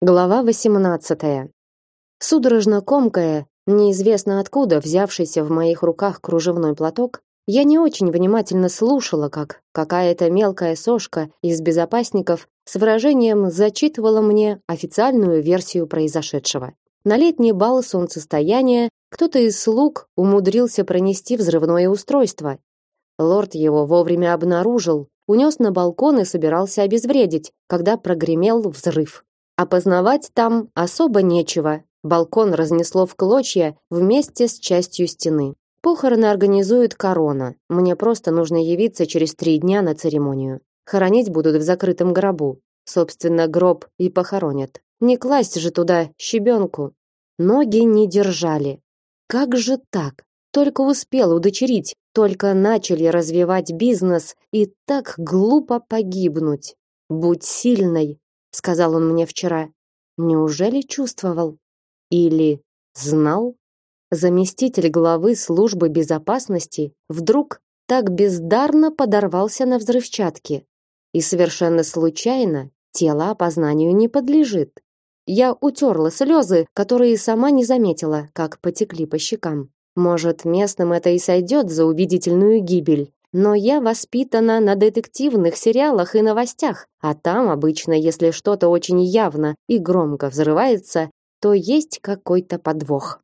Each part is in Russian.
Глава 18. Судорожно комкая, неизвестно откуда взявшийся в моих руках кружевной платок, я не очень внимательно слушала, как какая-то мелкая сошка из безопасников с выражением зачитывала мне официальную версию произошедшего. На летний бал солнцестояния кто-то из слуг умудрился пронести взрывное устройство. Лорд его вовремя обнаружил, унес на балкон и собирался обезвредить, когда прогремел взрыв. Опознавать там особо нечего. Балкон разнесло в клочья вместе с частью стены. Похороны организует корона. Мне просто нужно явиться через три дня на церемонию. Хоронить будут в закрытом гробу. Собственно, гроб и похоронят. Не класть же туда щебенку. Ноги не держали. Как же так? Только успел удочерить, только начали развивать бизнес и так глупо погибнуть. Будь сильной, сказал он мне вчера. Неужели чувствовал или знал? Заместитель главы службы безопасности вдруг так бездарно подорвался на взрывчатке, и совершенно случайно тело опознанию не подлежит. Я утерла слезы, которые сама не заметила, как потекли по щекам. Может, местным это и сойдет за убедительную гибель, но я воспитана на детективных сериалах и новостях, а там обычно, если что-то очень явно и громко взрывается, то есть какой-то подвох.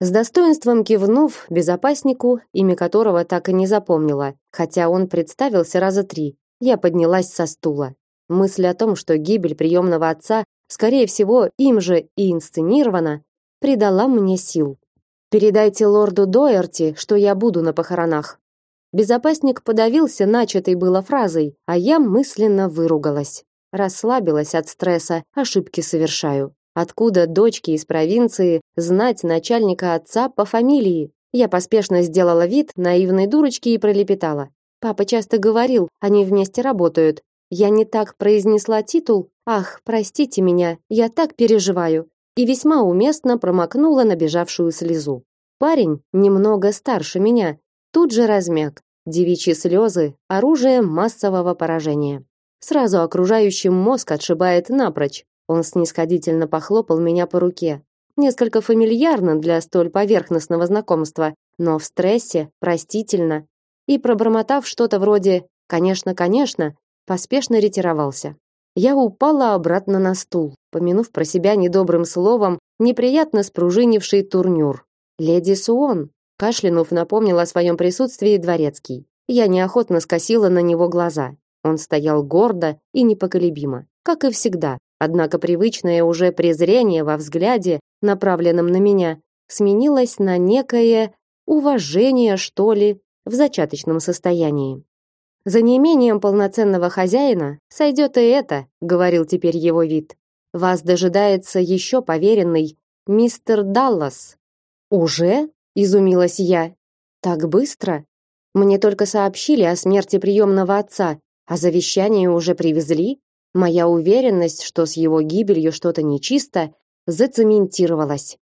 С достоинством кивнув безопаснику, имя которого так и не запомнила, хотя он представился раза три, я поднялась со стула. Мысль о том, что гибель приемного отца, скорее всего, им же и инсценирована, придала мне сил. Передайте лорду Доерти, что я буду на похоронах. Безопасник подавился начатой было фразой, а я мысленно выругалась. Расслабилась от стресса, ошибки совершаю. Откуда дочке из провинции знать начальника отца по фамилии? Я поспешно сделала вид наивной дурочки и пролепетала. Папа часто говорил, они вместе работают. Я не так произнесла титул. Ах, простите меня, я так переживаю. И весьма уместно промокнула набежавшую слезу. Парень, немного старше меня, тут же размяк. Девичьи слезы – оружие массового поражения. Сразу окружающим мозг отшибает напрочь. Он снисходительно похлопал меня по руке. Несколько фамильярно для столь поверхностного знакомства, но в стрессе простительно. И пробормотав что-то вроде «конечно, конечно», поспешно ретировался. Я упала обратно на стул, помянув про себя недобрым словом неприятно спружинивший турнюр. Леди Суон, Кашлянув напомнил о своем присутствии дворецкий. Я неохотно скосила на него глаза. Он стоял гордо и непоколебимо, как и всегда. Однако привычное уже презрение во взгляде, направленном на меня, сменилось на некое уважение, что ли, в зачаточном состоянии. За неимением полноценного хозяина сойдет и это, говорил теперь его вид. Вас дожидается еще поверенный мистер Даллас. Уже? Изумилась я. Так быстро? Мне только сообщили о смерти приемного отца, а завещание уже привезли. Моя уверенность, что с его гибелью что-то нечисто, зацементировалась.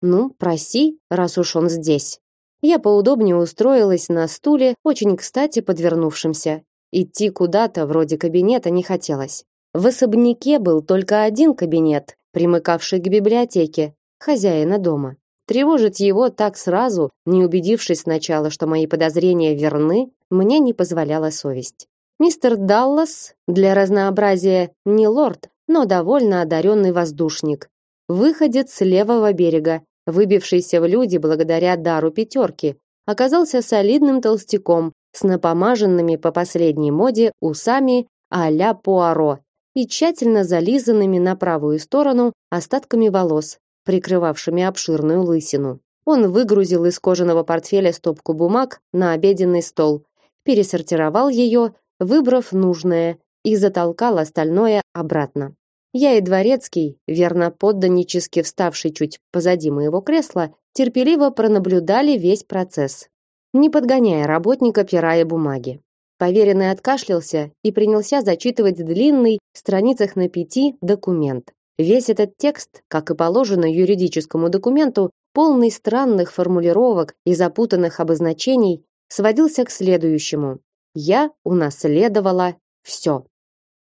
Ну, проси, раз уж он здесь. Я поудобнее устроилась на стуле, очень кстати подвернувшемся. Идти куда-то вроде кабинета не хотелось. В особняке был только один кабинет, примыкавший к библиотеке, хозяина дома. Тревожить его так сразу, не убедившись сначала, что мои подозрения верны, мне не позволяла совесть. Мистер Даллас для разнообразия не лорд, но довольно одаренный воздушник. Выходец с левого берега, выбившийся в люди благодаря дару пятерки, оказался солидным толстяком с напомаженными по последней моде усами а-ля Пуаро и тщательно зализанными на правую сторону остатками волос, прикрывавшими обширную лысину. Он выгрузил из кожаного портфеля стопку бумаг на обеденный стол, пересортировал ее, выбрав нужное, и затолкал остальное обратно. Я и дворецкий, верно подданнически вставший чуть позади моего кресла, терпеливо пронаблюдали весь процесс, не подгоняя работника пера и бумаги. Поверенный откашлялся и принялся зачитывать длинный, страницах на пяти, документ. Весь этот текст, как и положено юридическому документу, полный странных формулировок и запутанных обозначений, сводился к следующему: я унаследовала все.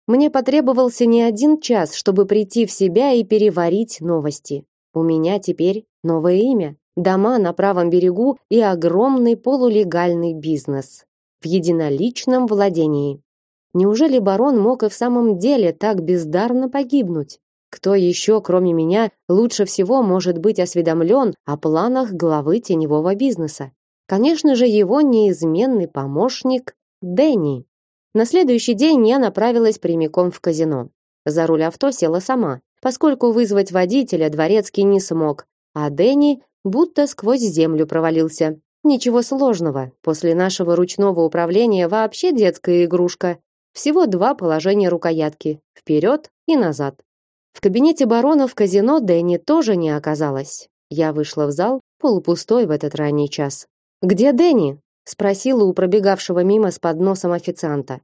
Мне потребовался не один час, чтобы прийти в себя и переварить новости. У меня теперь новое имя, дома на правом берегу и огромный полулегальный бизнес в единоличном владении. Неужели барон мог и в самом деле так бездарно погибнуть? Кто еще, кроме меня, лучше всего может быть осведомлен о планах главы теневого бизнеса? Конечно же, его неизменный помощник Дэнни. На следующий день я направилась прямиком в казино. За руль авто села сама, поскольку вызвать водителя дворецкий не смог, а Дэнни будто сквозь землю провалился. Ничего сложного, после нашего ручного управления вообще детская игрушка. Всего два положения рукоятки – вперед и назад. В кабинете барона в казино Дэнни тоже не оказалось. Я вышла в зал, полупустой в этот ранний час. «Где Дэнни?» – спросила у пробегавшего мимо с подносом официанта.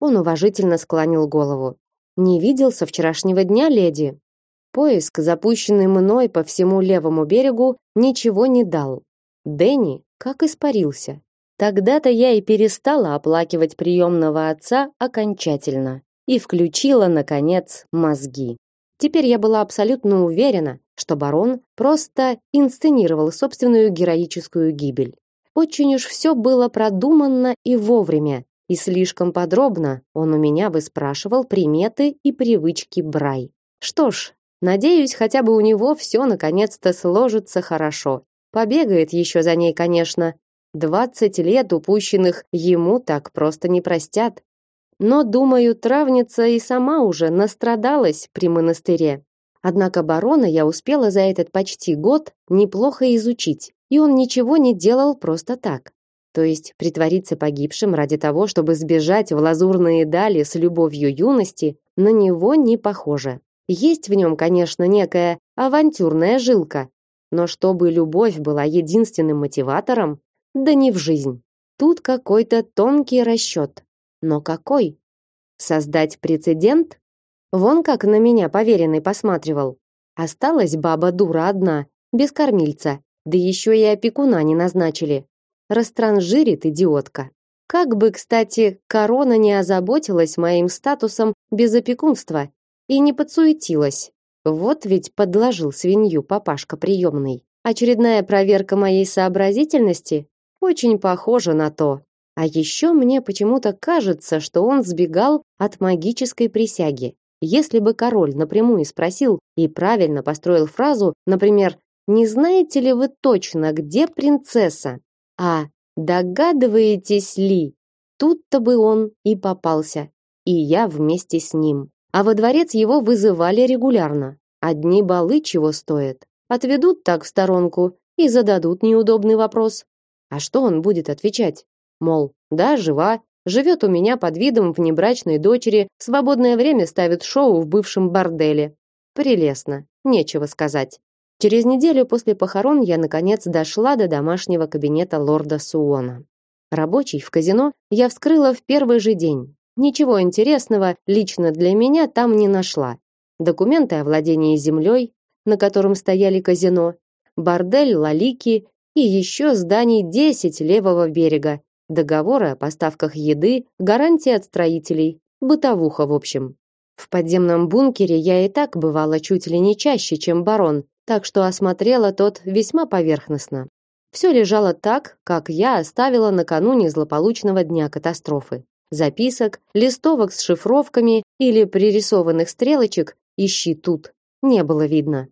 Он уважительно склонил голову. «Не видел со вчерашнего дня, леди?» Поиск, запущенный мной по всему левому берегу, ничего не дал. Дэнни как испарился. Тогда-то я и перестала оплакивать приемного отца окончательно и включила, наконец, мозги. Теперь я была абсолютно уверена, что барон просто инсценировал собственную героическую гибель. Очень уж все было продуманно и вовремя, и слишком подробно он у меня выспрашивал приметы и привычки Брай. Что ж, надеюсь, хотя бы у него все наконец-то сложится хорошо. Побегает еще за ней, конечно, Двадцать лет упущенных ему так просто не простят. Но, думаю, травница и сама уже настрадалась при монастыре. Однако барона я успела за этот почти год неплохо изучить, и он ничего не делал просто так. То есть притвориться погибшим ради того, чтобы сбежать в лазурные дали с любовью юности, на него не похоже. Есть в нем, конечно, некая авантюрная жилка, но чтобы любовь была единственным мотиватором, да не в жизнь. Тут какой-то тонкий расчет. Но какой? Создать прецедент? Вон как на меня поверенный посматривал. Осталась баба дура одна, без кормильца, да еще и опекуна не назначили. Растранжирит идиотка. Как бы, кстати, корона не озаботилась моим статусом без опекунства и не подсуетилась. Вот ведь подложил свинью папашка приемный. Очередная проверка моей сообразительности очень похоже на то. А еще мне почему-то кажется, что он сбегал от магической присяги. Если бы король напрямую спросил и правильно построил фразу, например, «Не знаете ли вы точно, где принцесса?» А «Догадываетесь ли?» Тут-то бы он и попался. И я вместе с ним. А во дворец его вызывали регулярно. Одни балы чего стоят. Отведут так в сторонку и зададут неудобный вопрос. А что он будет отвечать? Мол, да, жива, живет у меня под видом внебрачной дочери, в свободное время ставит шоу в бывшем борделе. Прелестно, нечего сказать. Через неделю после похорон я наконец дошла до домашнего кабинета лорда Суона. Рабочий в казино я вскрыла в первый же день. Ничего интересного лично для меня там не нашла. Документы о владении землей, на котором стояли казино, бордель Лалики и еще зданий 10 левого берега, договоры о поставках еды, гарантии от строителей, бытовуха в общем. В подземном бункере я и так бывала чуть ли не чаще, чем барон, так что осмотрела тот весьма поверхностно. Все лежало так, как я оставила накануне злополучного дня катастрофы. Записок, листовок с шифровками или пририсованных стрелочек «Ищи тут» не было видно.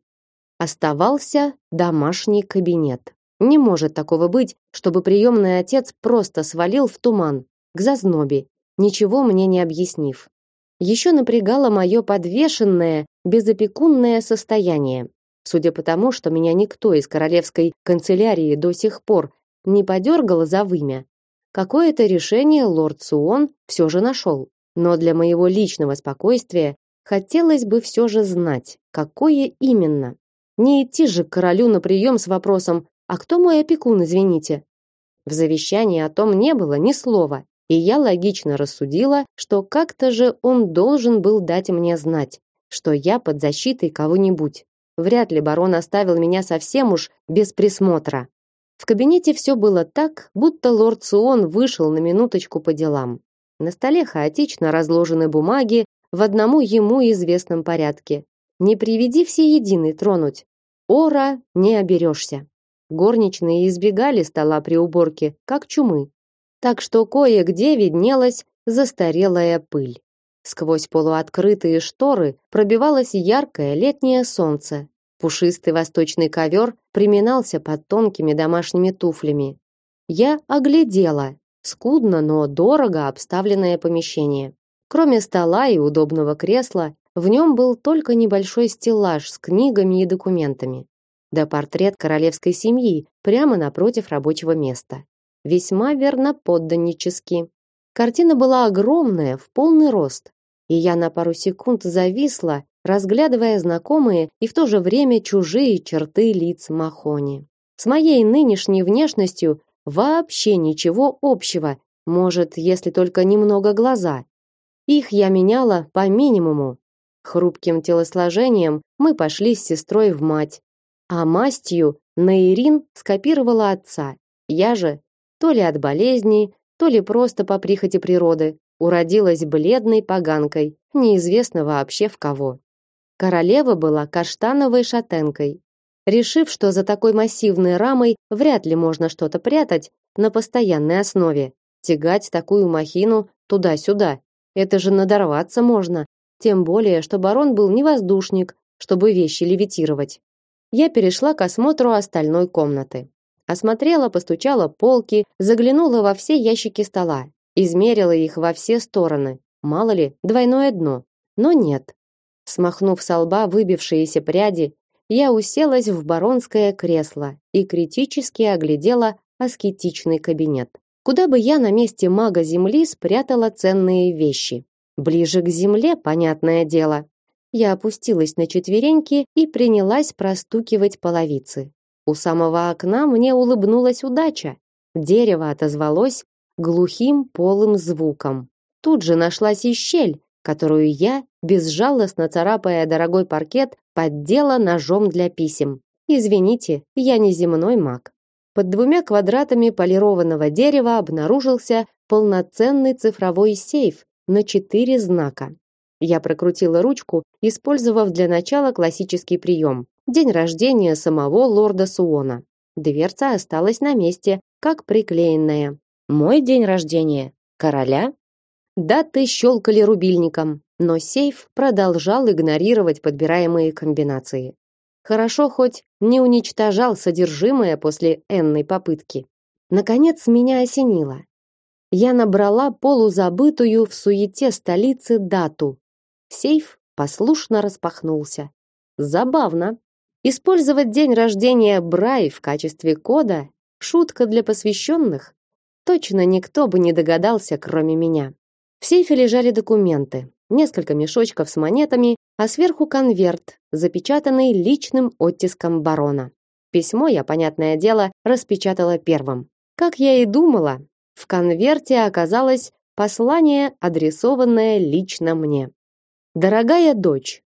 Оставался домашний кабинет. Не может такого быть, чтобы приемный отец просто свалил в туман, к зазнобе, ничего мне не объяснив. Еще напрягало мое подвешенное, безопекунное состояние. Судя по тому, что меня никто из королевской канцелярии до сих пор не подергал за вымя, какое-то решение лорд Суон все же нашел. Но для моего личного спокойствия хотелось бы все же знать, какое именно. Не идти же к королю на прием с вопросом а кто мой опекун, извините? В завещании о том не было ни слова, и я логично рассудила, что как-то же он должен был дать мне знать, что я под защитой кого-нибудь. Вряд ли барон оставил меня совсем уж без присмотра. В кабинете все было так, будто лорд Суон вышел на минуточку по делам. На столе хаотично разложены бумаги, в одному ему известном порядке. Не приведи все единый тронуть. Ора не оберешься. Горничные избегали стола при уборке, как чумы. Так что кое-где виднелась застарелая пыль. Сквозь полуоткрытые шторы пробивалось яркое летнее солнце. Пушистый восточный ковер приминался под тонкими домашними туфлями. Я оглядела скудно, но дорого обставленное помещение. Кроме стола и удобного кресла, в нем был только небольшой стеллаж с книгами и документами. Да портрет королевской семьи прямо напротив рабочего места. Весьма верно подданнически. Картина была огромная, в полный рост, и я на пару секунд зависла, разглядывая знакомые и в то же время чужие черты лиц Махони. С моей нынешней внешностью вообще ничего общего, может, если только немного глаза. Их я меняла по минимуму. Хрупким телосложением мы пошли с сестрой в мать, а мастью Наирин скопировала отца. Я же то ли от болезни, то ли просто по прихоти природы уродилась бледной поганкой, неизвестно вообще в кого. Королева была каштановой шатенкой. Решив, что за такой массивной рамой вряд ли можно что-то прятать на постоянной основе, тягать такую махину туда-сюда, это же надорваться можно, тем более, что барон был не воздушник, чтобы вещи левитировать. Я перешла к осмотру остальной комнаты. Осмотрела, постучала полки, заглянула во все ящики стола, Измерила их во все стороны. Мало ли, двойное дно. Но нет. Смахнув с лба выбившиеся пряди, я уселась в баронское кресло и критически оглядела аскетичный кабинет. Куда бы я на месте мага земли спрятала ценные вещи? Ближе к земле, понятное дело. Я опустилась на четвереньки и принялась простукивать половицы. У самого окна мне улыбнулась удача. Дерево отозвалось глухим полым звуком. Тут же нашлась и щель, которую я, безжалостно царапая дорогой паркет, поддела ножом для писем. Извините, я не земной маг. Под двумя квадратами полированного дерева обнаружился полноценный цифровой сейф на четыре знака. Я прокрутила ручку, использовав для начала классический прием. День рождения самого лорда Суона. Дверца осталась на месте, как приклеенная. Мой день рождения? Короля? Даты щелкали рубильником, но сейф продолжал игнорировать подбираемые комбинации. Хорошо хоть не уничтожал содержимое после энной попытки. Наконец меня осенило. Я набрала полузабытую в суете столицы дату. Сейф послушно распахнулся. Забавно. Использовать день рождения Брай в качестве кода шутка для посвященных. Точно никто бы не догадался, кроме меня. В сейфе лежали документы, несколько мешочков с монетами, а сверху конверт, запечатанный личным оттиском барона. Письмо я, понятное дело, распечатала первым. Как я и думала, в конверте оказалось послание, адресованное лично мне. Дорогая дочь.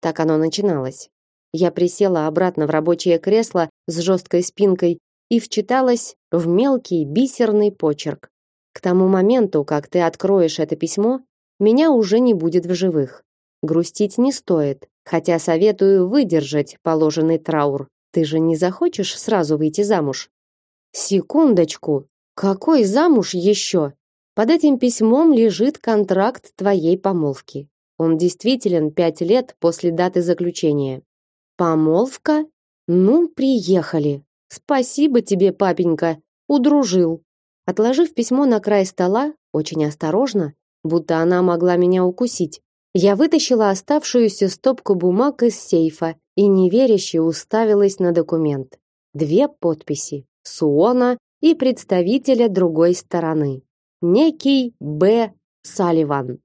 Так оно начиналось. Я присела обратно в рабочее кресло с жесткой спинкой и вчиталась в мелкий бисерный почерк. К тому моменту, как ты откроешь это письмо, меня уже не будет в живых. Грустить не стоит, хотя советую выдержать положенный траур. Ты же не захочешь сразу выйти замуж? Секундочку. Какой замуж еще? Под этим письмом лежит контракт твоей помолвки. Он действителен пять лет после даты заключения. Помолвка? Ну, приехали. Спасибо тебе, папенька, удружил. Отложив письмо на край стола, очень осторожно, будто она могла меня укусить, я вытащила оставшуюся стопку бумаг из сейфа и неверяще уставилась на документ. Две подписи: Суона и представителя другой стороны. Некий Б. Салливан.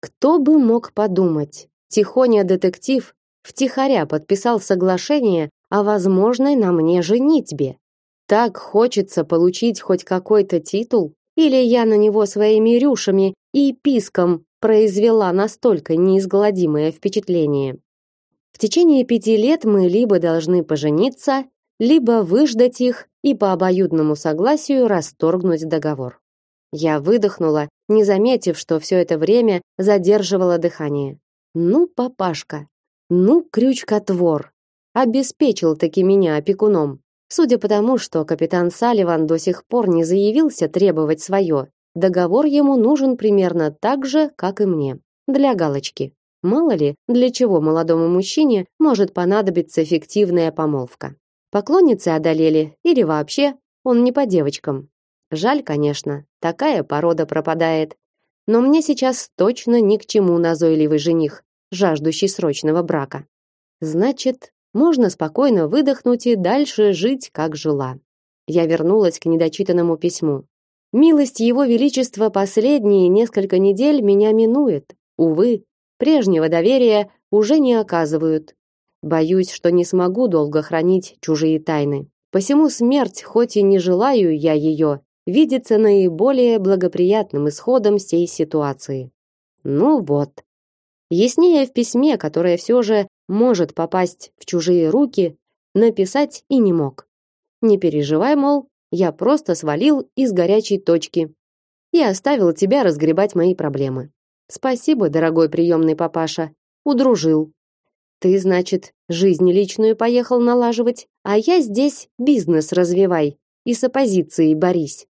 Кто бы мог подумать? Тихоня детектив втихаря подписал соглашение о возможной на мне женитьбе. Так хочется получить хоть какой-то титул, или я на него своими рюшами и писком произвела настолько неизгладимое впечатление. В течение пяти лет мы либо должны пожениться, либо выждать их и по обоюдному согласию расторгнуть договор. Я выдохнула, не заметив, что все это время задерживала дыхание. Ну, папашка, ну, крючкотвор. Обеспечил таки меня опекуном. Судя по тому, что капитан Салливан до сих пор не заявился требовать свое, договор ему нужен примерно так же, как и мне. Для галочки. Мало ли, для чего молодому мужчине может понадобиться фиктивная помолвка. Поклонницы одолели или вообще он не по девочкам. Жаль, конечно, такая порода пропадает. Но мне сейчас точно ни к чему назойливый жених, жаждущий срочного брака. Значит, можно спокойно выдохнуть и дальше жить, как жила. Я вернулась к недочитанному письму. Милость его величества последние несколько недель меня минует. Увы, прежнего доверия уже не оказывают. Боюсь, что не смогу долго хранить чужие тайны. Посему смерть, хоть и не желаю я ее, видится наиболее благоприятным исходом сей ситуации. Ну вот. Яснее в письме, которое все же может попасть в чужие руки, написать и не мог. Не переживай, мол, я просто свалил из горячей точки и оставил тебя разгребать мои проблемы. Спасибо, дорогой приемный папаша, удружил. Ты, значит, жизнь личную поехал налаживать, а я здесь бизнес развивай и с оппозицией борись.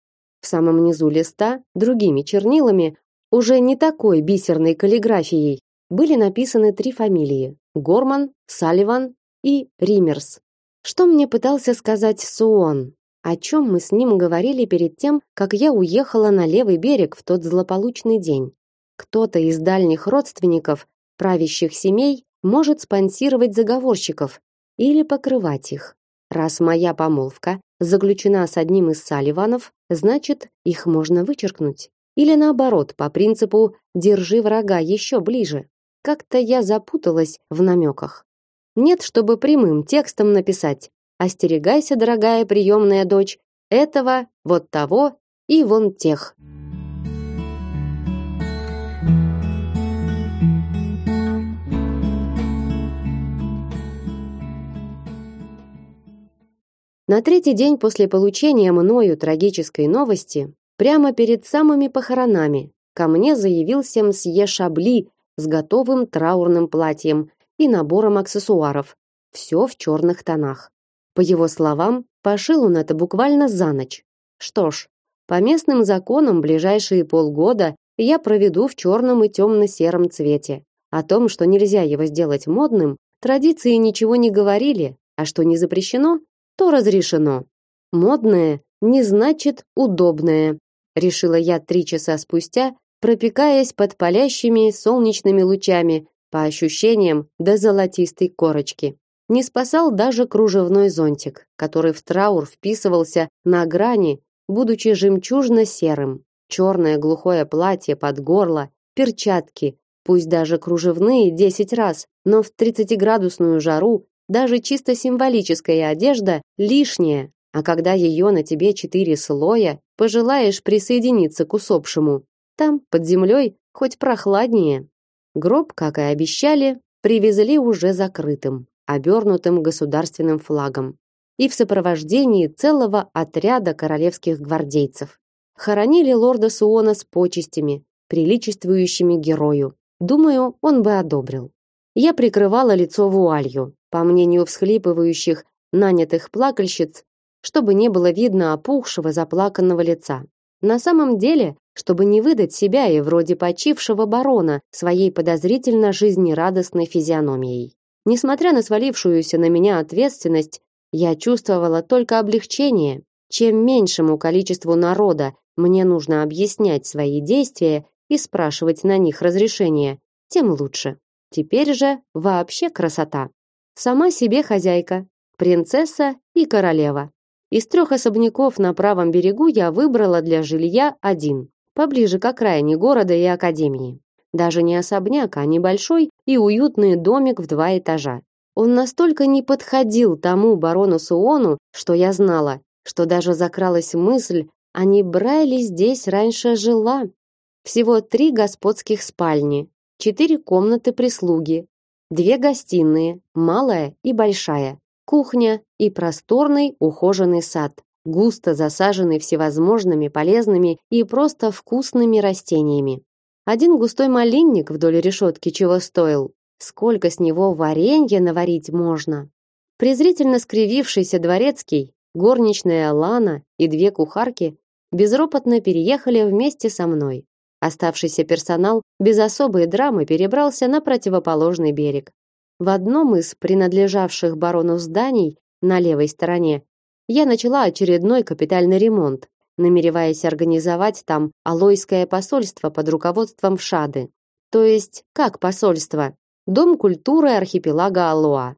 В самом низу листа другими чернилами, уже не такой бисерной каллиграфией, были написаны три фамилии: Горман, Салливан и Римерс. Что мне пытался сказать Суон? О чем мы с ним говорили перед тем, как я уехала на левый берег в тот злополучный день? Кто-то из дальних родственников правящих семей может спонсировать заговорщиков или покрывать их. Раз моя помолвка заключена с одним из Салливанов, значит, их можно вычеркнуть. Или наоборот, по принципу «держи врага еще ближе». Как-то я запуталась в намеках. Нет, чтобы прямым текстом написать «Остерегайся, дорогая приемная дочь, этого, вот того и вон тех». На третий день после получения мною трагической новости, прямо перед самыми похоронами, ко мне заявился мсье Шабли с готовым траурным платьем и набором аксессуаров, все в черных тонах. По его словам, пошил он это буквально за ночь. Что ж, по местным законам ближайшие полгода я проведу в черном и темно-сером цвете. О том, что нельзя его сделать модным, традиции ничего не говорили, а что не запрещено, то разрешено. Модное не значит удобное, решила я три часа спустя, пропекаясь под палящими солнечными лучами, по ощущениям до золотистой корочки. Не спасал даже кружевной зонтик, который в траур вписывался на грани, будучи жемчужно-серым. Черное глухое платье под горло, перчатки, пусть даже кружевные десять раз, но в тридцатиградусную жару даже чисто символическая одежда лишняя, а когда ее на тебе четыре слоя, пожелаешь присоединиться к усопшему. Там, под землей, хоть прохладнее. Гроб, как и обещали, привезли уже закрытым, обернутым государственным флагом и в сопровождении целого отряда королевских гвардейцев. Хоронили лорда Суона с почестями, приличествующими герою. Думаю, он бы одобрил. Я прикрывала лицо вуалью, по мнению всхлипывающих нанятых плакальщиц, чтобы не было видно опухшего заплаканного лица. На самом деле, чтобы не выдать себя и вроде почившего барона своей подозрительно жизнерадостной физиономией. Несмотря на свалившуюся на меня ответственность, я чувствовала только облегчение. Чем меньшему количеству народа мне нужно объяснять свои действия и спрашивать на них разрешения, тем лучше. Теперь же вообще красота. Сама себе хозяйка, принцесса и королева. Из трех особняков на правом берегу я выбрала для жилья один, поближе к окраине города и академии. Даже не особняк, а небольшой и уютный домик в два этажа. Он настолько не подходил тому барону Суону, что я знала, что даже закралась мысль, а не Брайли здесь раньше жила. Всего три господских спальни, четыре комнаты прислуги, Две гостиные, малая и большая, кухня и просторный ухоженный сад. густо засаженный всевозможными полезными и просто вкусными растениями. Один густой малинник вдоль решетки чего стоил. Сколько с него варенья наварить можно? Презрительно скривившийся дворецкий, горничная Лана и две кухарки безропотно переехали вместе со мной. Оставшийся персонал без особой драмы перебрался на противоположный берег. В одном из принадлежавших барону зданий на левой стороне я начала очередной капитальный ремонт, намереваясь организовать там алойское посольство под руководством Шады. То есть, как посольство? Дом культуры архипелага Алоа.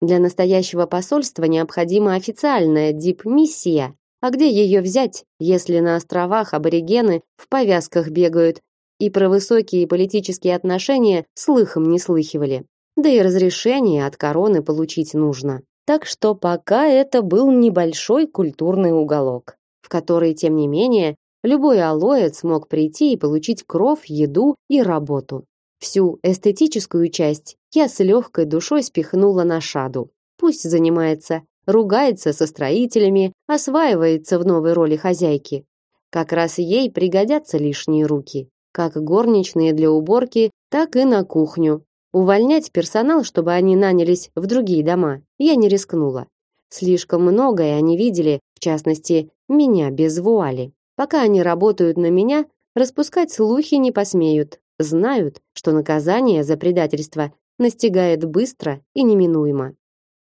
Для настоящего посольства необходима официальная дипмиссия, а где ее взять, если на островах аборигены в повязках бегают и про высокие политические отношения слыхом не слыхивали. Да и разрешение от короны получить нужно. Так что пока это был небольшой культурный уголок, в который, тем не менее, любой алоец мог прийти и получить кров, еду и работу. Всю эстетическую часть я с легкой душой спихнула на шаду. Пусть занимается ругается со строителями, осваивается в новой роли хозяйки. Как раз ей пригодятся лишние руки, как горничные для уборки, так и на кухню. Увольнять персонал, чтобы они нанялись в другие дома, я не рискнула. Слишком многое они видели, в частности, меня без вуали. Пока они работают на меня, распускать слухи не посмеют. Знают, что наказание за предательство настигает быстро и неминуемо.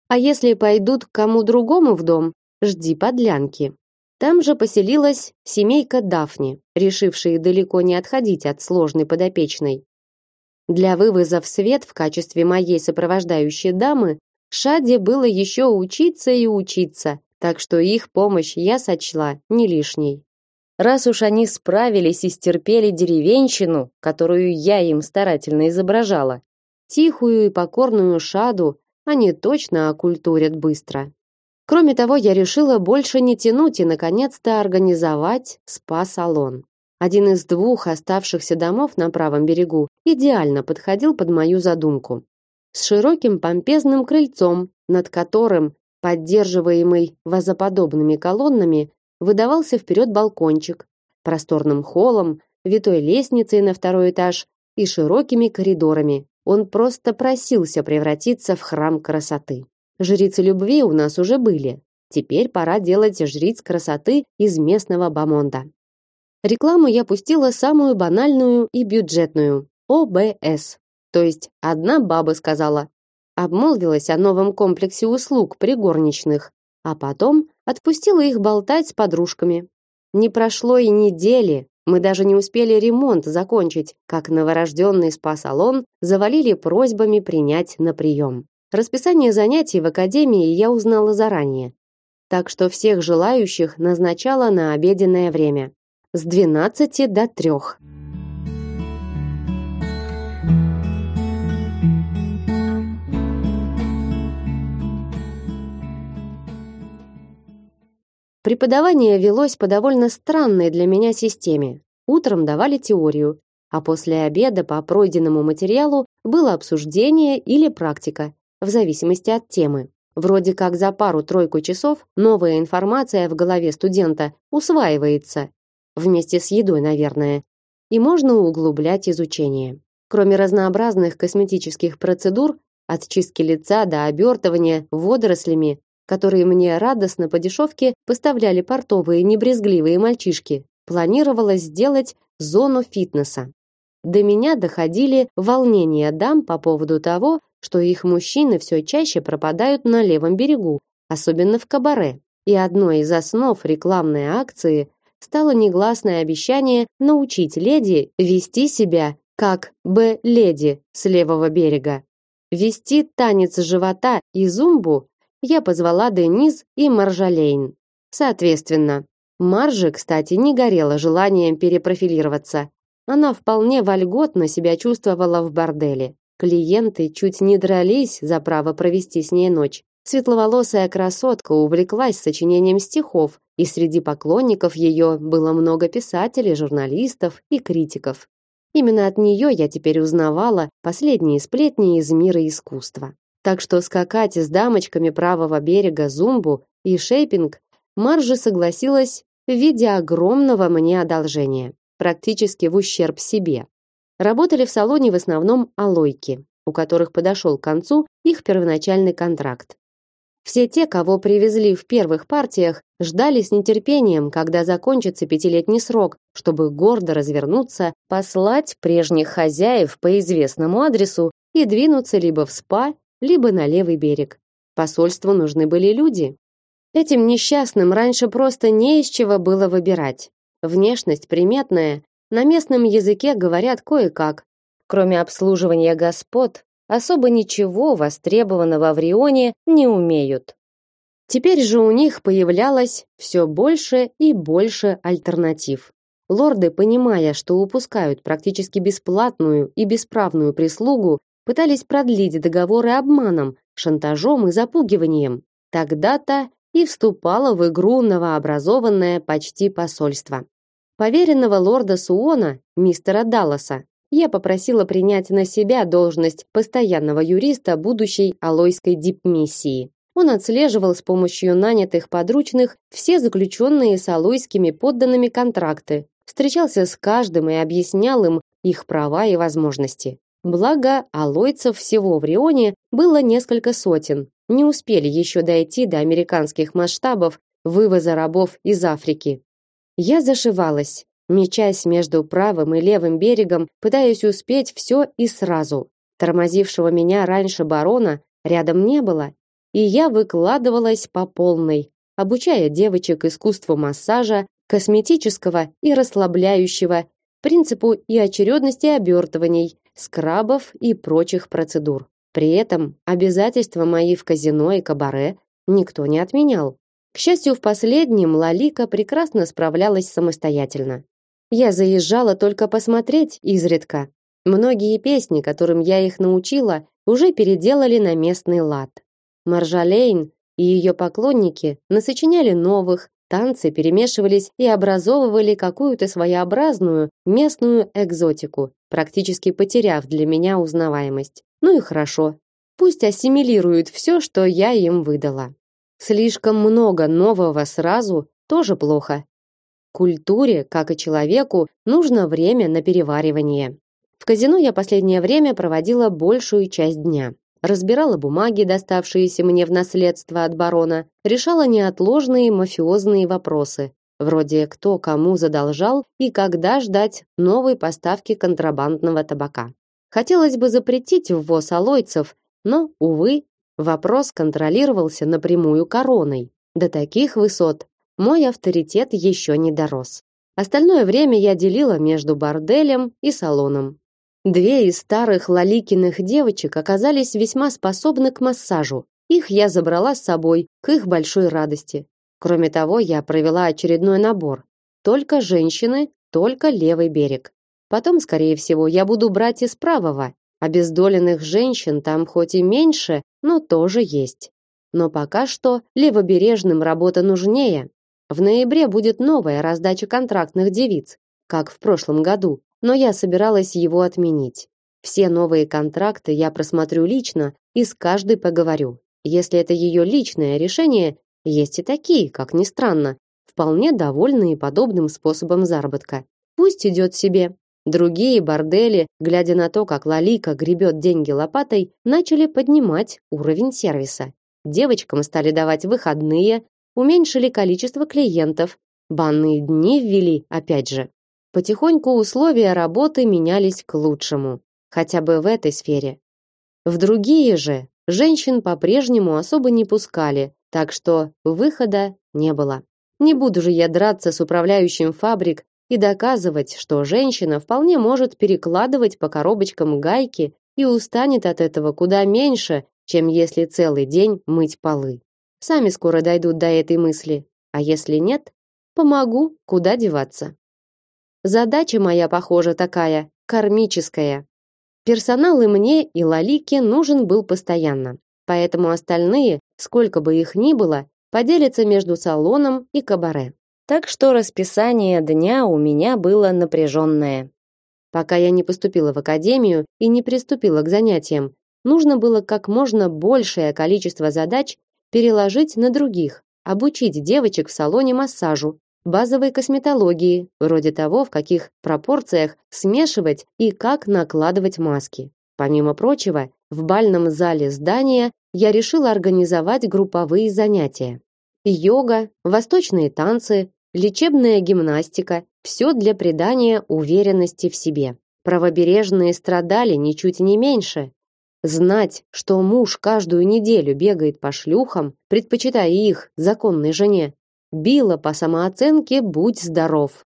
А если пойдут к кому другому в дом, жди подлянки. Там же поселилась семейка Дафни, решившие далеко не отходить от сложной подопечной. Для вывоза в свет в качестве моей сопровождающей дамы Шаде было еще учиться и учиться, так что их помощь я сочла не лишней. Раз уж они справились и стерпели деревенщину, которую я им старательно изображала, тихую и покорную Шаду они точно окультурят быстро. Кроме того, я решила больше не тянуть и наконец-то организовать спа-салон. Один из двух оставшихся домов на правом берегу идеально подходил под мою задумку. С широким помпезным крыльцом, над которым, поддерживаемый вазоподобными колоннами, выдавался вперед балкончик, просторным холлом, витой лестницей на второй этаж и широкими коридорами, он просто просился превратиться в храм красоты. Жрицы любви у нас уже были. Теперь пора делать жриц красоты из местного бамонда. Рекламу я пустила самую банальную и бюджетную ОБС. То есть одна баба сказала, обмолвилась о новом комплексе услуг при горничных, а потом отпустила их болтать с подружками. Не прошло и недели, мы даже не успели ремонт закончить, как новорожденный спа-салон завалили просьбами принять на прием. Расписание занятий в академии я узнала заранее, так что всех желающих назначала на обеденное время с 12 до 3. Преподавание велось по довольно странной для меня системе. Утром давали теорию, а после обеда по пройденному материалу было обсуждение или практика, в зависимости от темы. Вроде как за пару-тройку часов новая информация в голове студента усваивается, вместе с едой, наверное, и можно углублять изучение. Кроме разнообразных косметических процедур, от чистки лица до обертывания водорослями, которые мне радостно по дешевке поставляли портовые небрезгливые мальчишки, планировалось сделать зону фитнеса. До меня доходили волнения дам по поводу того, что их мужчины все чаще пропадают на левом берегу, особенно в кабаре. И одной из основ рекламной акции стало негласное обещание научить леди вести себя как Б-леди с левого берега. Вести танец живота и зумбу я позвала Дениз и Маржалейн. Соответственно, Марже, кстати, не горела желанием перепрофилироваться. Она вполне вольготно себя чувствовала в борделе. Клиенты чуть не дрались за право провести с ней ночь. Светловолосая красотка увлеклась сочинением стихов, и среди поклонников ее было много писателей, журналистов и критиков. Именно от нее я теперь узнавала последние сплетни из мира искусства. Так что скакать с дамочками правого берега зумбу и шейпинг Маржа согласилась в виде огромного мне одолжения, практически в ущерб себе. Работали в салоне в основном алойки, у которых подошел к концу их первоначальный контракт. Все те, кого привезли в первых партиях, ждали с нетерпением, когда закончится пятилетний срок, чтобы гордо развернуться, послать прежних хозяев по известному адресу и двинуться либо в СПА, либо на левый берег. Посольству нужны были люди. Этим несчастным раньше просто не из чего было выбирать. Внешность приметная, на местном языке говорят кое-как. Кроме обслуживания господ, особо ничего востребованного в Рионе не умеют. Теперь же у них появлялось все больше и больше альтернатив. Лорды, понимая, что упускают практически бесплатную и бесправную прислугу, пытались продлить договоры обманом, шантажом и запугиванием. Тогда-то и вступало в игру новообразованное почти посольство. Поверенного лорда Суона, мистера Далласа, я попросила принять на себя должность постоянного юриста будущей Алойской дипмиссии. Он отслеживал с помощью нанятых подручных все заключенные с алойскими подданными контракты, встречался с каждым и объяснял им их права и возможности. Благо, алойцев всего в Рионе было несколько сотен. Не успели еще дойти до американских масштабов вывоза рабов из Африки. Я зашивалась, мечась между правым и левым берегом, пытаясь успеть все и сразу. Тормозившего меня раньше барона рядом не было, и я выкладывалась по полной, обучая девочек искусству массажа, косметического и расслабляющего, принципу и очередности обертываний, скрабов и прочих процедур. При этом обязательства мои в казино и кабаре никто не отменял. К счастью, в последнем Лалика прекрасно справлялась самостоятельно. Я заезжала только посмотреть изредка. Многие песни, которым я их научила, уже переделали на местный лад. Маржалейн и ее поклонники насочиняли новых, танцы перемешивались и образовывали какую-то своеобразную местную экзотику, практически потеряв для меня узнаваемость. Ну и хорошо. Пусть ассимилируют все, что я им выдала. Слишком много нового сразу тоже плохо. Культуре, как и человеку, нужно время на переваривание. В казино я последнее время проводила большую часть дня. Разбирала бумаги, доставшиеся мне в наследство от барона, решала неотложные мафиозные вопросы, вроде кто кому задолжал и когда ждать новой поставки контрабандного табака. Хотелось бы запретить ввоз алойцев, но, увы, Вопрос контролировался напрямую короной. До таких высот мой авторитет еще не дорос. Остальное время я делила между борделем и салоном. Две из старых Лаликиных девочек оказались весьма способны к массажу. Их я забрала с собой, к их большой радости. Кроме того, я провела очередной набор. Только женщины, только левый берег. Потом, скорее всего, я буду брать из правого. Обездоленных женщин там хоть и меньше, но тоже есть. Но пока что левобережным работа нужнее. В ноябре будет новая раздача контрактных девиц, как в прошлом году, но я собиралась его отменить. Все новые контракты я просмотрю лично и с каждой поговорю. Если это ее личное решение, есть и такие, как ни странно, вполне довольные подобным способом заработка. Пусть идет себе. Другие бордели, глядя на то, как Лалика гребет деньги лопатой, начали поднимать уровень сервиса. Девочкам стали давать выходные, уменьшили количество клиентов, банные дни ввели, опять же. Потихоньку условия работы менялись к лучшему, хотя бы в этой сфере. В другие же женщин по-прежнему особо не пускали, так что выхода не было. Не буду же я драться с управляющим фабрик и доказывать, что женщина вполне может перекладывать по коробочкам гайки и устанет от этого куда меньше, чем если целый день мыть полы. Сами скоро дойдут до этой мысли, а если нет, помогу, куда деваться. Задача моя, похоже, такая, кармическая. Персонал и мне, и Лалике нужен был постоянно, поэтому остальные, сколько бы их ни было, поделятся между салоном и кабаре. Так что расписание дня у меня было напряженное. Пока я не поступила в академию и не приступила к занятиям, нужно было как можно большее количество задач переложить на других, обучить девочек в салоне массажу, базовой косметологии, вроде того, в каких пропорциях смешивать и как накладывать маски. Помимо прочего, в бальном зале здания я решила организовать групповые занятия. Йога, восточные танцы, лечебная гимнастика – все для придания уверенности в себе. Правобережные страдали ничуть не меньше. Знать, что муж каждую неделю бегает по шлюхам, предпочитая их законной жене, било по самооценке «будь здоров».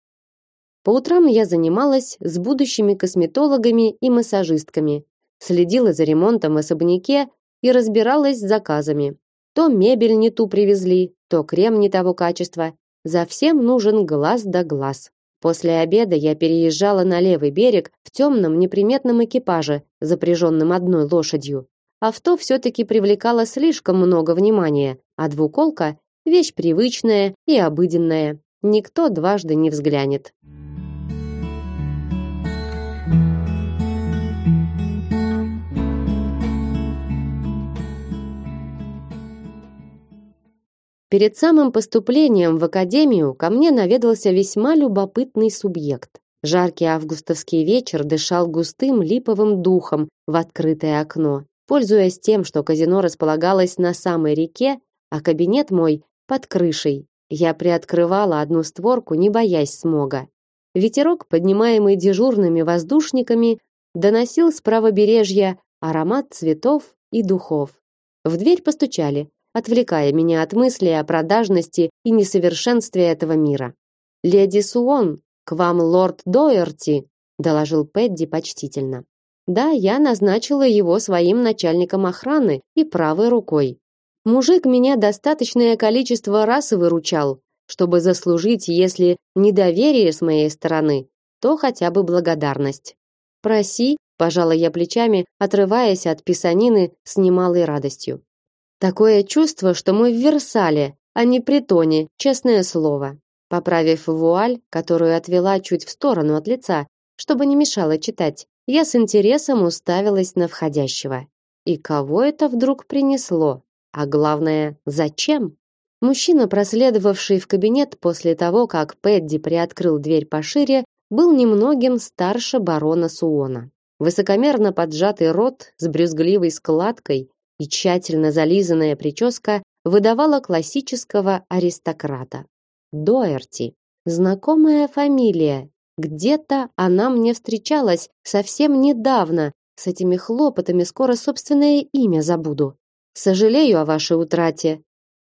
По утрам я занималась с будущими косметологами и массажистками, следила за ремонтом в особняке и разбиралась с заказами. То мебель не ту привезли, то крем не того качества. За всем нужен глаз да глаз. После обеда я переезжала на левый берег в темном неприметном экипаже, запряженном одной лошадью. Авто все-таки привлекало слишком много внимания, а двуколка – вещь привычная и обыденная. Никто дважды не взглянет. Перед самым поступлением в академию ко мне наведался весьма любопытный субъект. Жаркий августовский вечер дышал густым липовым духом в открытое окно. Пользуясь тем, что казино располагалось на самой реке, а кабинет мой под крышей, я приоткрывала одну створку, не боясь смога. Ветерок, поднимаемый дежурными воздушниками, доносил с правобережья аромат цветов и духов. В дверь постучали отвлекая меня от мыслей о продажности и несовершенстве этого мира. «Леди Суон, к вам лорд Дойерти», доложил Пэдди почтительно. Да, я назначила его своим начальником охраны и правой рукой. Мужик меня достаточное количество раз выручал, чтобы заслужить, если не доверие с моей стороны, то хотя бы благодарность. Проси, пожала я плечами, отрываясь от писанины с немалой радостью. Такое чувство, что мы в Версале, а не притоне, честное слово. Поправив вуаль, которую отвела чуть в сторону от лица, чтобы не мешало читать, я с интересом уставилась на входящего. И кого это вдруг принесло? А главное, зачем? Мужчина, проследовавший в кабинет после того, как Пэдди приоткрыл дверь пошире, был немногим старше барона Суона. Высокомерно поджатый рот с брюзгливой складкой и тщательно зализанная прическа выдавала классического аристократа. Доерти. Знакомая фамилия. Где-то она мне встречалась совсем недавно. С этими хлопотами скоро собственное имя забуду. Сожалею о вашей утрате.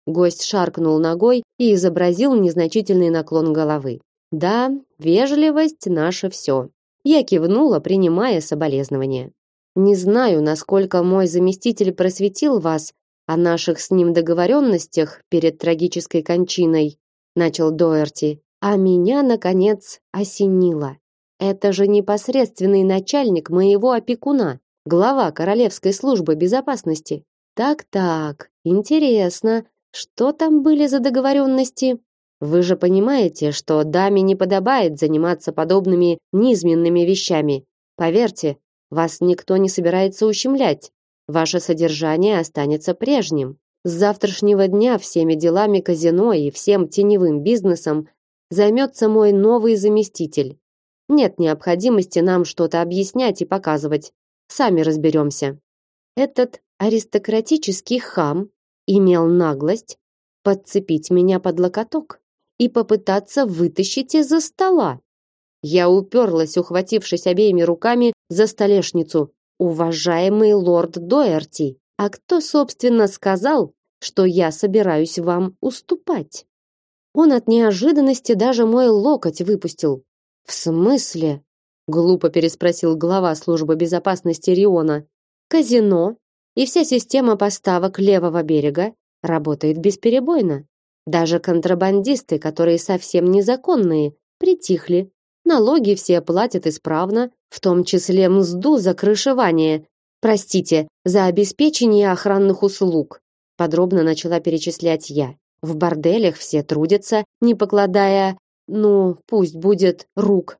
Гость шаркнул ногой и изобразил незначительный наклон головы. Да, вежливость наше все. Я кивнула, принимая соболезнования. Не знаю, насколько мой заместитель просветил вас о наших с ним договоренностях перед трагической кончиной, начал Доерти, а меня наконец осенило. Это же непосредственный начальник моего опекуна, глава королевской службы безопасности. Так-так, интересно, что там были за договоренности? Вы же понимаете, что даме не подобает заниматься подобными низменными вещами. Поверьте, вас никто не собирается ущемлять. Ваше содержание останется прежним. С завтрашнего дня всеми делами казино и всем теневым бизнесом займется мой новый заместитель. Нет необходимости нам что-то объяснять и показывать. Сами разберемся. Этот аристократический хам имел наглость подцепить меня под локоток и попытаться вытащить из-за стола. Я уперлась, ухватившись обеими руками за столешницу. Уважаемый лорд Доерти, а кто, собственно, сказал, что я собираюсь вам уступать? Он от неожиданности даже мой локоть выпустил. В смысле? глупо переспросил глава службы безопасности Риона. Казино и вся система поставок левого берега работает бесперебойно. Даже контрабандисты, которые совсем незаконные, притихли Налоги все платят исправно, в том числе мзду за крышевание. Простите, за обеспечение охранных услуг. Подробно начала перечислять я. В борделях все трудятся, не покладая, ну, пусть будет рук.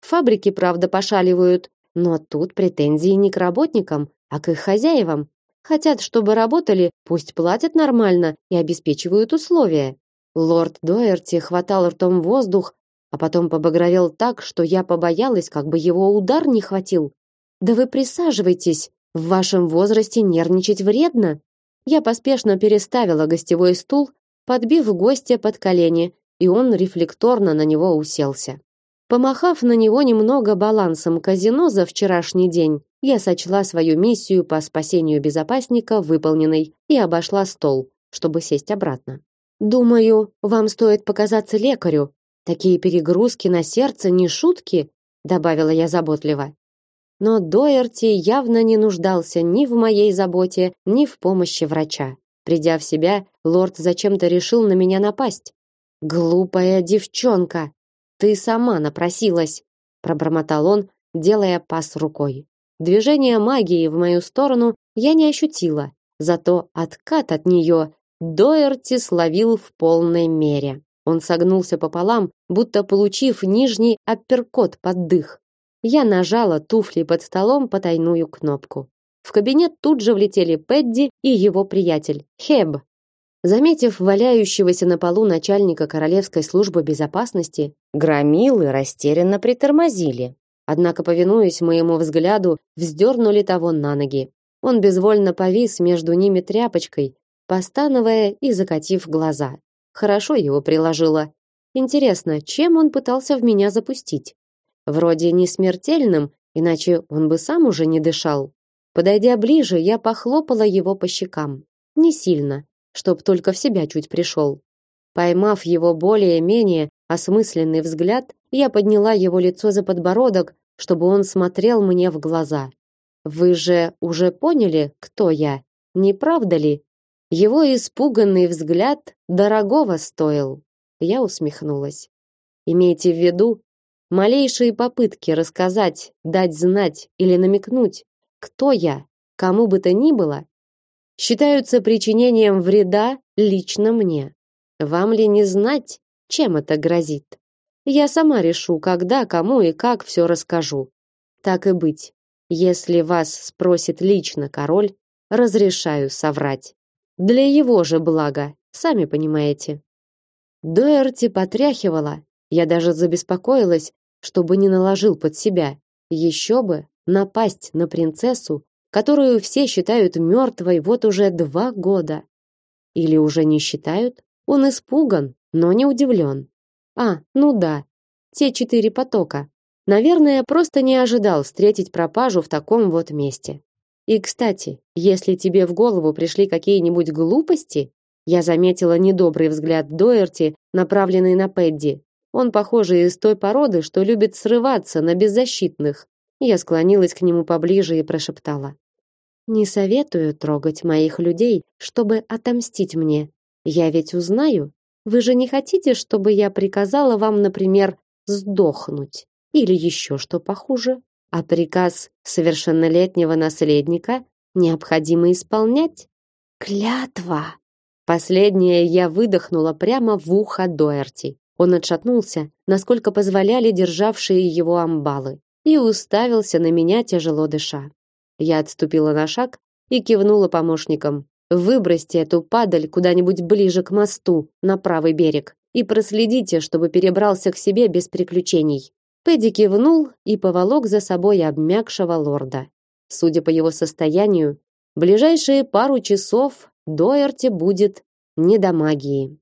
Фабрики, правда, пошаливают, но тут претензии не к работникам, а к их хозяевам. Хотят, чтобы работали, пусть платят нормально и обеспечивают условия. Лорд Доерти хватал ртом воздух, а потом побагровел так, что я побоялась, как бы его удар не хватил. Да вы присаживайтесь, в вашем возрасте нервничать вредно. Я поспешно переставила гостевой стул, подбив гостя под колени, и он рефлекторно на него уселся. Помахав на него немного балансом казино за вчерашний день, я сочла свою миссию по спасению безопасника выполненной и обошла стол, чтобы сесть обратно. Думаю, вам стоит показаться лекарю. Такие перегрузки на сердце не шутки, добавила я заботливо. Но Доерти явно не нуждался ни в моей заботе, ни в помощи врача. Придя в себя, лорд зачем-то решил на меня напасть. Глупая девчонка, ты сама напросилась, пробормотал он, делая пас рукой. Движение магии в мою сторону я не ощутила, зато откат от нее Доерти словил в полной мере. Он согнулся пополам, будто получив нижний апперкот под дых. Я нажала туфли под столом потайную кнопку. В кабинет тут же влетели Пэдди и его приятель Хеб. Заметив валяющегося на полу начальника королевской службы безопасности, громилы растерянно притормозили. Однако, повинуясь моему взгляду, вздернули того на ноги. Он безвольно повис между ними тряпочкой, постановая и закатив глаза. Хорошо его приложило. Интересно, чем он пытался в меня запустить? Вроде не смертельным, иначе он бы сам уже не дышал. Подойдя ближе, я похлопала его по щекам. Не сильно, чтоб только в себя чуть пришел. Поймав его более-менее осмысленный взгляд, я подняла его лицо за подбородок, чтобы он смотрел мне в глаза. Вы же уже поняли, кто я, не правда ли? Его испуганный взгляд дорогого стоил. Я усмехнулась. Имейте в виду, Малейшие попытки рассказать, дать знать или намекнуть, кто я, кому бы то ни было, считаются причинением вреда лично мне. Вам ли не знать, чем это грозит? Я сама решу, когда, кому и как все расскажу. Так и быть. Если вас спросит лично король, разрешаю соврать. Для его же блага, сами понимаете. Доерти потряхивала, я даже забеспокоилась, чтобы не наложил под себя. Еще бы напасть на принцессу, которую все считают мертвой вот уже два года. Или уже не считают? Он испуган, но не удивлен. А, ну да, те четыре потока. Наверное, просто не ожидал встретить пропажу в таком вот месте. И, кстати, если тебе в голову пришли какие-нибудь глупости, я заметила недобрый взгляд Доерти, направленный на Пэдди. Он, похоже, из той породы, что любит срываться на беззащитных. Я склонилась к нему поближе и прошептала: "Не советую трогать моих людей, чтобы отомстить мне. Я ведь узнаю. Вы же не хотите, чтобы я приказала вам, например, сдохнуть или еще что похуже? А приказ совершеннолетнего наследника необходимо исполнять. Клятва. Последнее я выдохнула прямо в ухо Доерти. Он отшатнулся, насколько позволяли державшие его амбалы, и уставился на меня тяжело дыша. Я отступила на шаг и кивнула помощникам. Выбросьте эту падаль куда-нибудь ближе к мосту, на правый берег, и проследите, чтобы перебрался к себе без приключений. Пэдди кивнул и поволок за собой обмякшего лорда. Судя по его состоянию, ближайшие пару часов Доерти будет не до магии.